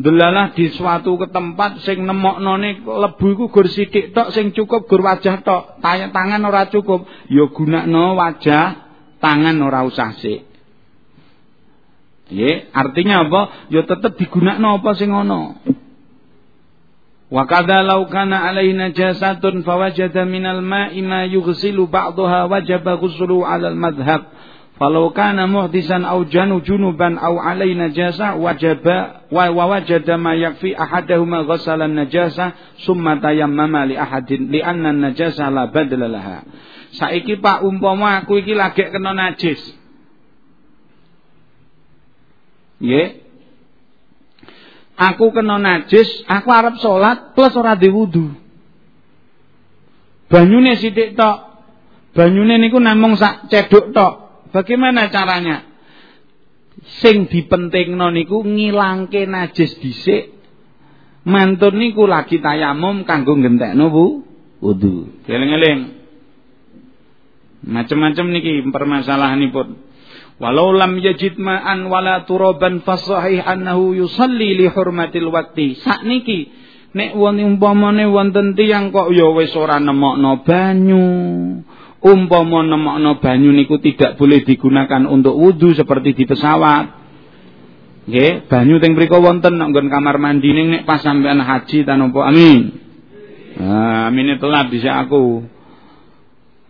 Speaker 1: Delalah di suatu ke tempat sing nemoknone lebu iku gur sithik tok sing cukup gur wajah tok. Tangan ora cukup, ya gunakno wajah, tangan ora usah sik. Artinya apa? Ya tetep digunakno apa sing ana. Wa kadza law kana najasatun fawajada minal ma'i ma yughsilu ba'daha wajaba ghuslu 'ala al-madhhab. Falau kana muhdisan au janu junuban au alai najasa wajaba wa wajada ma yakfi ahadahuma ghassala najasa summa tayammama li ahadin li anna najasa la badala laha. Saiki Pak umpama aku iki lagi kena najis. Nggih. Aku kena najis, aku arep salat plus ora diwudu. Banyune sithik tok. Banyune niku namung sak cedhuk tok. Bagaimana caranya? Sing dipentingno niku ngilangke najis dhisik. Mantun niku lagi tayamum kanggo ngentekno bu wudu. Eling-eling. Macam-macam niki permasalahanipun. Walau lam yajid ma'an wala turaban fasahih annahu yusalli li hurmatil waqti. Sakniki nek wong umpamane wonten tiyang kok ya wis ora nemokno banyu, umpama nemokno banyu niku tidak boleh digunakan untuk wudhu seperti di pesawat. Nggih, banyu teng mriku wonten nek kamar mandi ning nek pas sampean haji ta napa amin. Nah, amine telat bisa aku.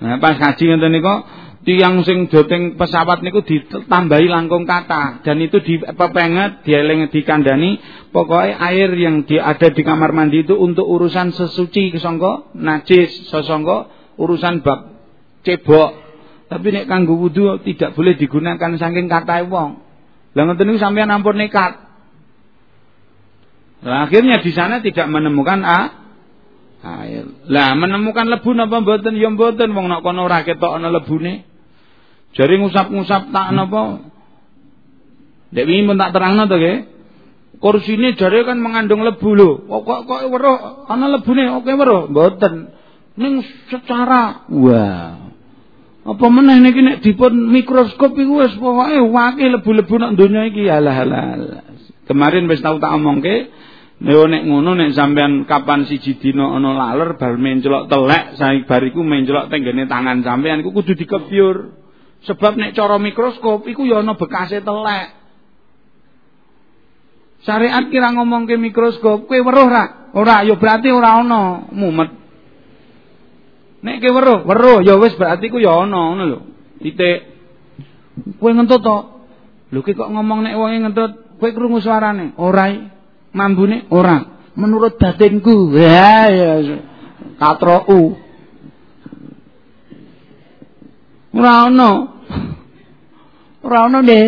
Speaker 1: Nah, pas haji ngoten niku tiang sing doteng pesawat niku ditambahi langkung kata dan itu dipepenget dieling dikandani pokoknya air yang di, ada di kamar mandi itu untuk urusan sesuci kesongko najis sesongko urusan bab cebok. Tapi nek kanggo wudu tidak boleh digunakan saking katae wong. Lah ngoten niku sampeyan ampun nekat. Lah akhirnya di sana tidak menemukan a air. Lah menemukan lebu napa mboten? Ya mboten wong nek kono ora ketok ana lebune. Jari ngusap-ngusap tak napa? Dek wingi pun tak terangno to nggih. Kursine jare kan mengandung lebu lho. Kok kok kok weruh ana lebune oke weruh? Mboten. Ning secara wah apa meneh niki nek dipun mikroskop iku wis pokoke wake lebu-lebu nak donya iki alah alah. Kemarin wis tau tak omongke nek nek ngono nek sampean kapan siji dina ana laler bar mencelok telek saiki bar iku mencelok tenggene tangan sampean iku kudu dikebyur. Sebab nek cara mikroskop iku ya ana bekase telek. Syariat kira ngomong ke mikroskop, kowe weruh ra? Ora, ya berarti ora ana, mumet. Nek ke weruh, weruh ya wis berarti ku ya ana ngono lho. Titik. Kowe ngentut to. Lho kok ngomong nek wonge ngentut, kowe krungu suarane? Ora. Mambune ora. Menurut batinku. Ya ya. Katrou. Ora ono. Ora ono deh.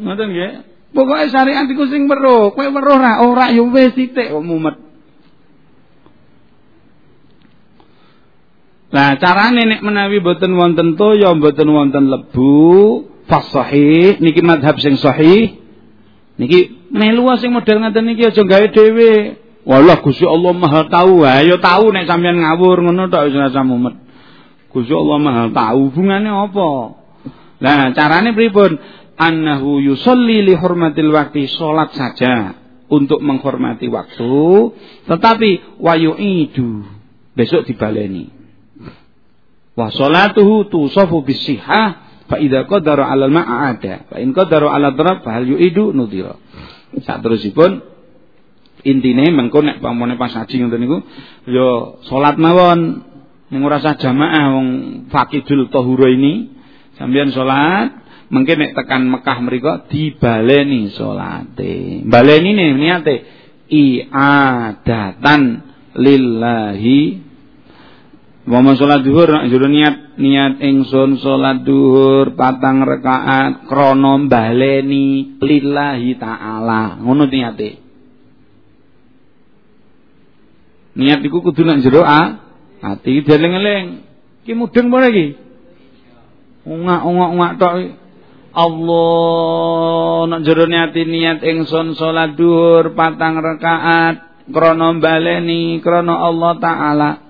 Speaker 1: Ngoten nggih. Pokoke syariat iku sing weruh, kowe weruh ra ora ya wis titik mumet. Nah, carane nek menawi boten wonten toya, boten wonten lebu, fas sahih, niki madhab sing sahih. Niki melu sing model ngaten niki aja gawe dhewe. Walah Gusti Allah Maha tahu. Ha ya tahu nek sampean ngawur ngono tok wis rasa mumet. Gusti Allah Maha tahu hubungane apa? Nah, carane pripun? Annahu yusolli li hurmatil waktu salat saja untuk menghormati waktu, tetapi wayu'idu besok dibaleni. Wa salatuhu tusafu bisihah fa idza qadara 'ala al-ma'a ada. Fa in qadara 'ala darab fa hal yu'idu nudira. Sak terusipun intine mengko nek pas haji ngoten niku ya salat mawon ning ora usah jamaah wong faqidul tahura ini sampeyan salat mungkin nek tekan Mekah mriku dibaleni salate. Baleni nih niate i'adatan lillahi Wama sholat duhur nak niat niat ingsun sholat duhur patang rekaat krono baleni lillahi taala ngono niate. Niat iku kudu nak jero ah ati dieling-eling. Ki mudeng apa iki? Ungak-ungak-ungak tok. Allah nak jero niati niat ingsun sholat duhur patang rekaat krono baleni krono Allah taala.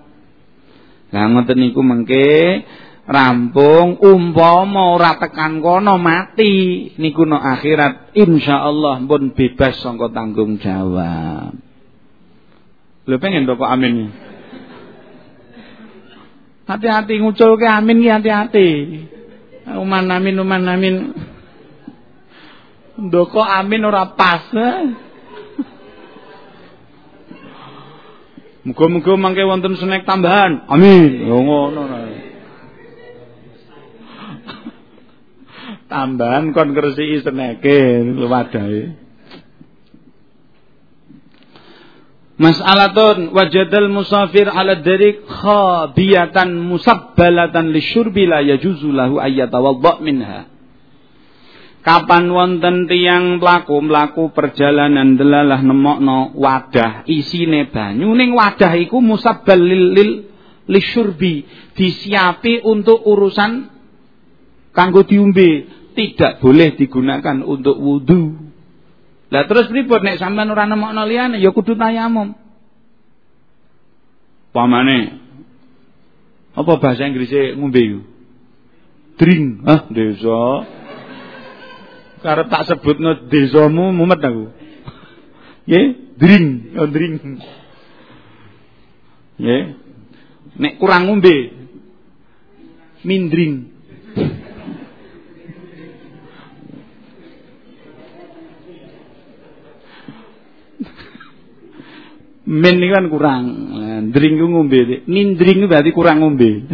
Speaker 1: Lah ngoten niku mengke rampung umpama ora tekan kono mati niku no akhirat insyaallah pun bebas sangka tanggung jawab. Lho pengen to kok amin. Hati-hati nguculke amin ki hati-hati. Uman amin uman amin. Ndoko amin ora pas. Eh? Muga-muga mangke wonten snack tambahan. Amin. Yo ngono Tambahan kon ngresiki sneke wadahe. Mas'alatun wajadal musafir ala darik khabiyatan musabbalatan lisyurbi la yajuzu lahu ayyatawadda minha. Kapan wonten tiang mlaku mlaku perjalanan delalah nemokno wadah? Isine banyu. Ning wadah iku musabbal lil, lil lisyurbi disiapi untuk urusan kanggo diumbe tidak boleh digunakan untuk wudhu lah terus pripun? Nek sampean ora nemokno liyane ya kudu tayamum. Pamane apa bahasa Inggrisnya ngombe drink. Ah desa karena tak sebutno desamu mumet aku. Nggih, dring, oh dring. Nggih. Nek kurang ngombe mindring. Min kan kurang. Dring ku ngombe. Mindring berarti kurang ngombe.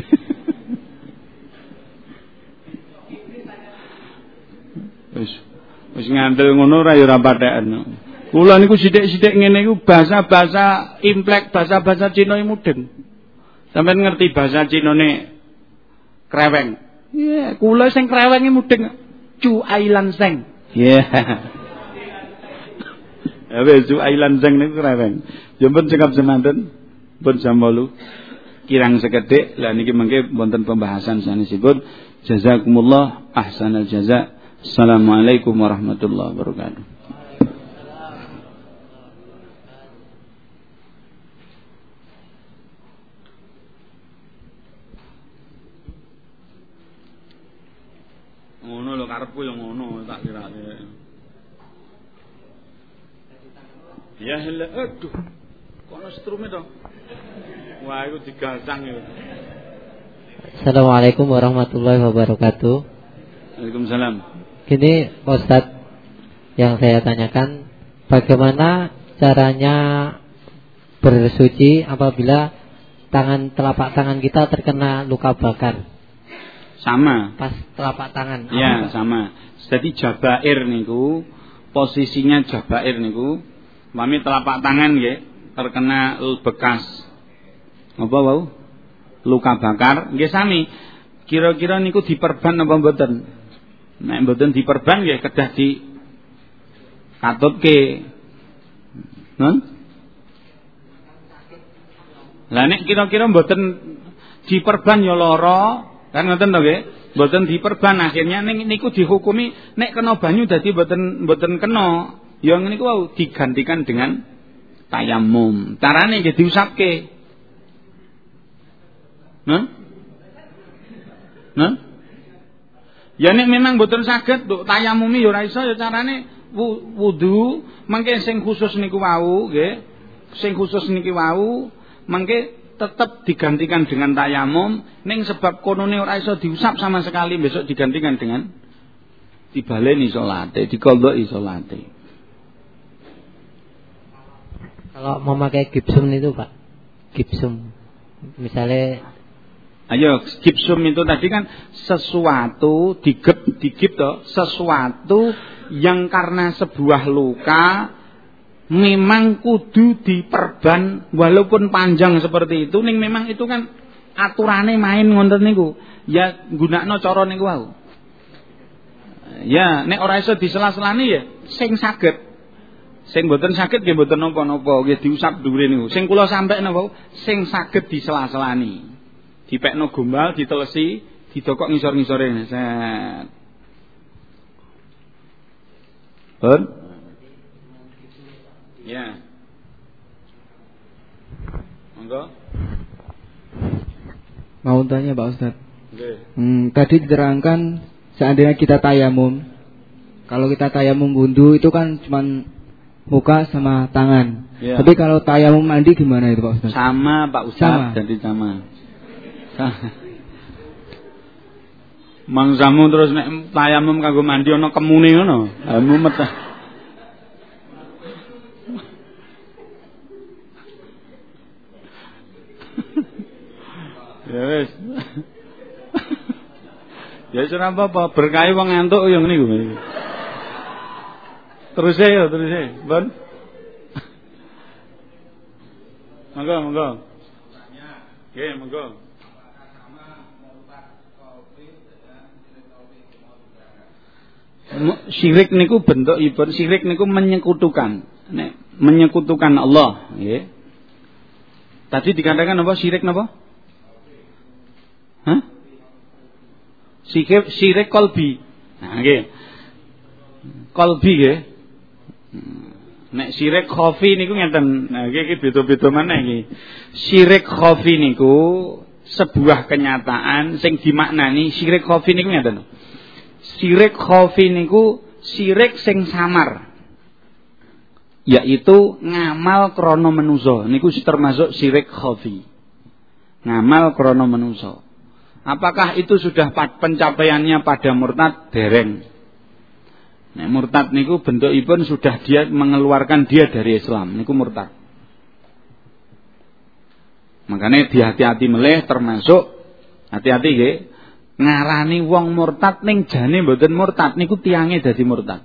Speaker 1: Wis wis ngandel ngono ora ya ora patheken. Kula niku sithik-sithik ngene iku bahasa-bahasa implek, bahasa-bahasa Cina mudeng. Sampeyan ngerti bahasa Cinane kreweng. Iya, yeah, kula sing krewenge mudeng. Cu ailan seng. Iya. Yeah. Wis cu ailan seng niku kreweng. Ya pun cekap semanten pun jam 8 kirang sekedhik lah niki mengke wonten pembahasan sanesipun jazakumullah ahsanal jazaa Assalamualaikum warahmatullahi wabarakatuh. Ngono lho karepku yang ngono tak kira. Ya hele aduh. Kono strume to. Wah, itu digasang ya.
Speaker 2: Assalamualaikum warahmatullahi wabarakatuh.
Speaker 1: Waalaikumsalam.
Speaker 2: Gini Ustaz yang saya tanyakan bagaimana caranya bersuci apabila tangan telapak tangan kita terkena luka bakar?
Speaker 1: Sama.
Speaker 2: Pas telapak tangan.
Speaker 1: Ya, sama. Jadi jabair niku posisinya jabair niku mami telapak tangan nggih terkena bekas apa wau? Luka bakar nggih sami. Kira-kira niku diperban apa mboten? Nek mboten diperban nggih kedah di katutke. Nun? Lah nek kira-kira mboten diperban ya lara, kan ngoten to nggih? Mboten diperban akhirnya ning niku dihukumi nek kena banyu dadi mboten mboten kena. Ya niku wau digantikan dengan tayamum. Carane nggih diusapke. Nah? Nah? Ya nek memang boten saged nduk tayamumi ya ora iso ya carane wudu mangke sing khusus niku wau nggih. Sing khusus niki wau mangke tetap digantikan dengan tayamum ning sebab konone ora iso diusap sama sekali besok digantikan dengan dibaleni salate, dikondoki salate.
Speaker 2: Kalau memakai gipsum itu Pak, gipsum misalnya
Speaker 1: Ayo gipsum itu tadi kan sesuatu digep digip toh, sesuatu yang karena sebuah luka memang kudu diperban walaupun panjang seperti itu ning memang itu kan aturane main ngonten niku. Ya gunakno cara niku wau. Ya, nek ora iso disela-selani ya sing saged. Sing mboten saged nggih mboten napa-napa, nggih diusap dhuwure niku. Sing kula sampekno wau sing saged disela-selani dipekno gombal, ditelesi, didokok ngisor-ngisore. Set. Pun? Ya. Monggo.
Speaker 3: Mau tanya Pak Ustadz.
Speaker 1: Okay.
Speaker 3: Hmm, tadi diterangkan seandainya kita tayamum, kalau kita tayamum wudhu itu kan cuma muka sama tangan.
Speaker 1: Ya.
Speaker 3: Tapi kalau tayamum mandi gimana itu Pak Ustadz?
Speaker 1: Sama Pak
Speaker 3: Sama.
Speaker 1: Ustadz, jadi sama. Mangsamu terus nek tayamum kanggo mandi ana kemune ngono. Ha mumet. ya wis. ya wis ora apa-apa, berkahi wong ngantuk yo ngene iku. Terus ya, terus ya, Bon. Monggo, monggo. Nggih, monggo. Syirik niku bentuk ibadah syirik niku menyekutukan. Nek menyekutukan Allah, nggih. Tadi dikatakan apa syirik napa? Hah? Syirik syirik kolbi. Nah, nggih. Kolbi nggih. Nek syirik khofi niku ngeten. Nah, iki iki beda-beda maneh iki. Syirik khofi niku sebuah kenyataan sing dimaknani syirik khofi niku ngeten. Syirik khofi niku syirik sing samar. Yaitu ngamal krono menuso. Niku termasuk syirik khofi. Ngamal krono menuso. Apakah itu sudah pencapaiannya pada murtad? Dereng. Nek murtad niku bentukipun sudah dia mengeluarkan dia dari Islam. Niku murtad. Makanya dihati-hati meleh termasuk hati-hati nggih ngarani wong murtad ning jane mboten murtad niku tiange dadi murtad.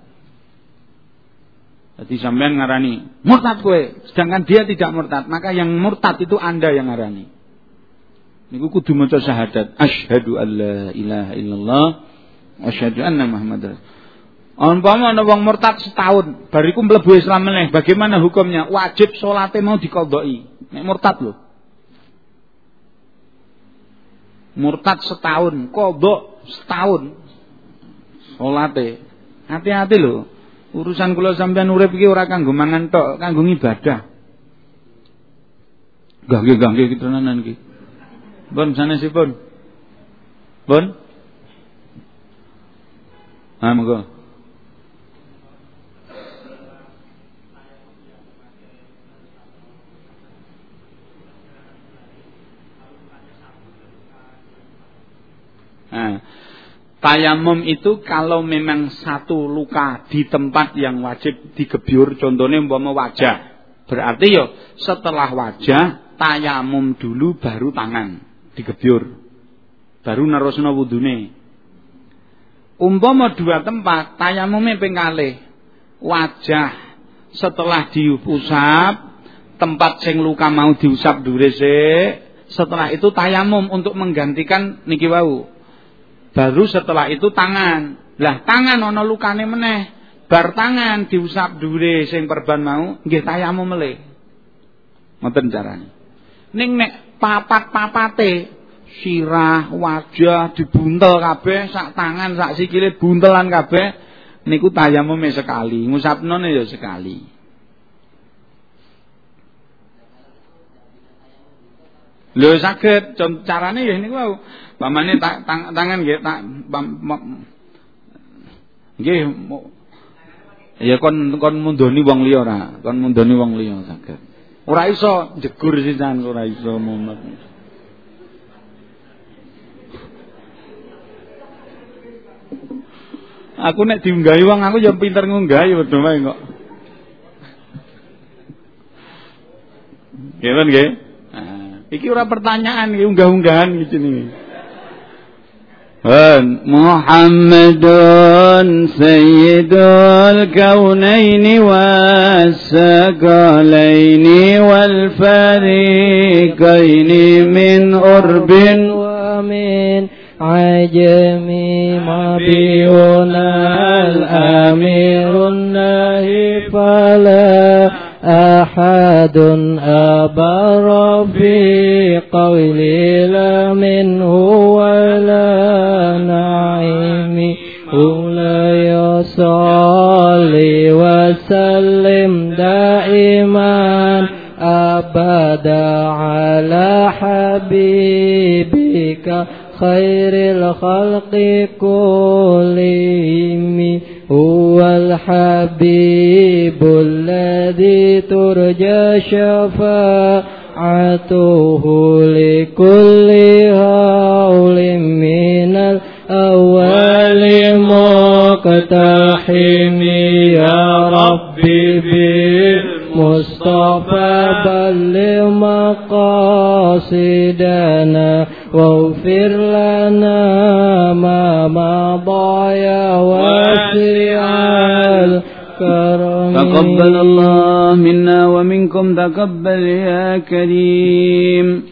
Speaker 1: Jadi sampean ngarani murtad kowe, sedangkan dia tidak murtad, maka yang murtad itu Anda yang ngarani. Niku kudu maca syahadat, asyhadu alla ilaha illallah asyhadu anna muhammadar Umpama ana wong murtad setahun, bariku mlebu Islam meneh, bagaimana hukumnya? Wajib salate mau dikodoi. Nek murtad lho. Murtad setahun, kodok setahun. Salate. Hati-hati lho. Urusan kula sampean urip iki ora kanggo mangan tok, kanggo ibadah. Gangge gangge gitu tenanan iki. Ah monggo. Nah, tayamum itu kalau memang satu luka di tempat yang wajib digebyur, contohnya umpama wajah. Berarti yo setelah wajah tayamum dulu baru tangan digebyur. Baru nerusno wudune. Umpama dua tempat tayamumnya ping. Wajah setelah diusap, tempat sing luka mau diusap dhuwure setelah itu tayamum untuk menggantikan niki wau Baru setelah itu tangan. Lah tangan ana lukane meneh. Bar tangan diusap dhuwure sing perban mau nggih tayamum melih. Ngoten carane. Ning nek papat-papate sirah, wajah dibuntel kabeh, sak tangan, sak sikile buntelan kabeh niku tayamume sekali, ngusapnone ya sekali. Lho saged carane ya niku. Pamane tak tang, tangan nggih tak nggih ya kon kon mundoni wong liya ora, kon mundoni wong liya saged. Ora iso jegur sisan ora iso mumet. Aku nek diunggahi wong aku ya pinter ngunggahi wedho wae kok. Nggih nggih. Nah. Iki ora pertanyaan, iki unggah-unggahan iki jenenge. محمد سيد الكونين والثقلين والفريقين من أرب.
Speaker 2: ومن عجم مبينا الأمير النهي فلا أحد أبر في قولي لا منه ولا مولاي صل وسلم دائما أبدا على حبيبك خير الخلق كلهم. هو الحبيب الذي ترجى شفاعته لكل مقتحم يا ربي بالمصطفى بل مقاصدنا واغفر لنا ما مضى يا واسع الكرم.
Speaker 1: تقبل الله منا ومنكم تقبل يا كريم.